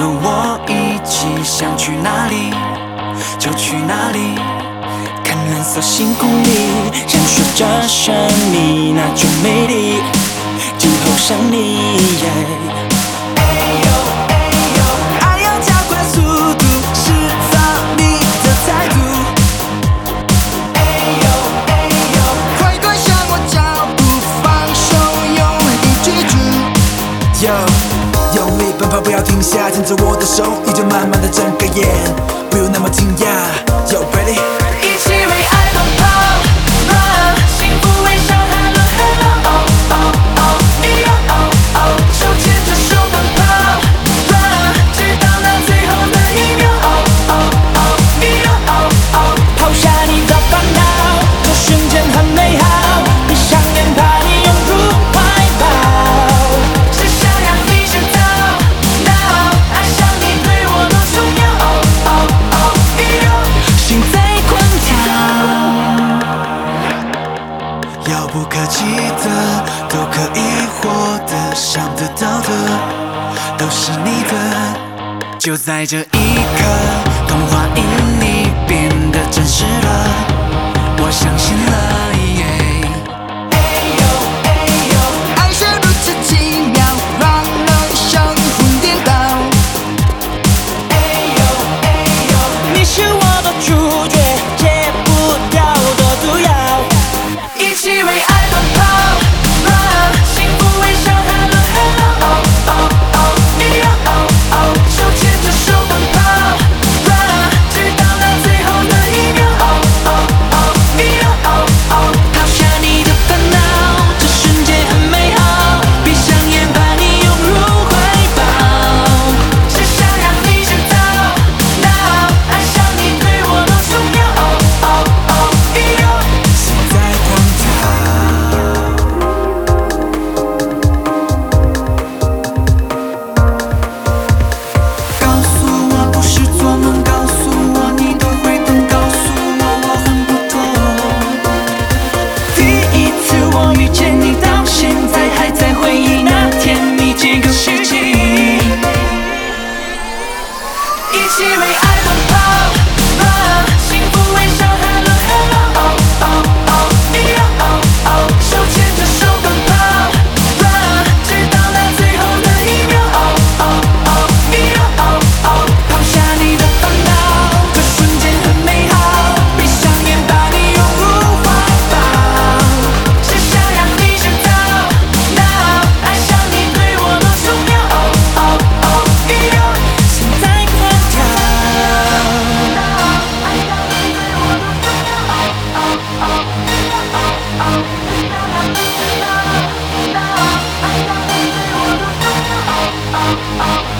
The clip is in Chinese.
和我一起，想去哪里就去哪里。看蓝色星空里闪烁着神秘那种美丽，今后想你。爱怕，不要停下，牵着我的手，你就慢慢的睁开眼，不用那么惊讶。Yo ready？想得到的，都是你的。就在这一刻，童话 Oh.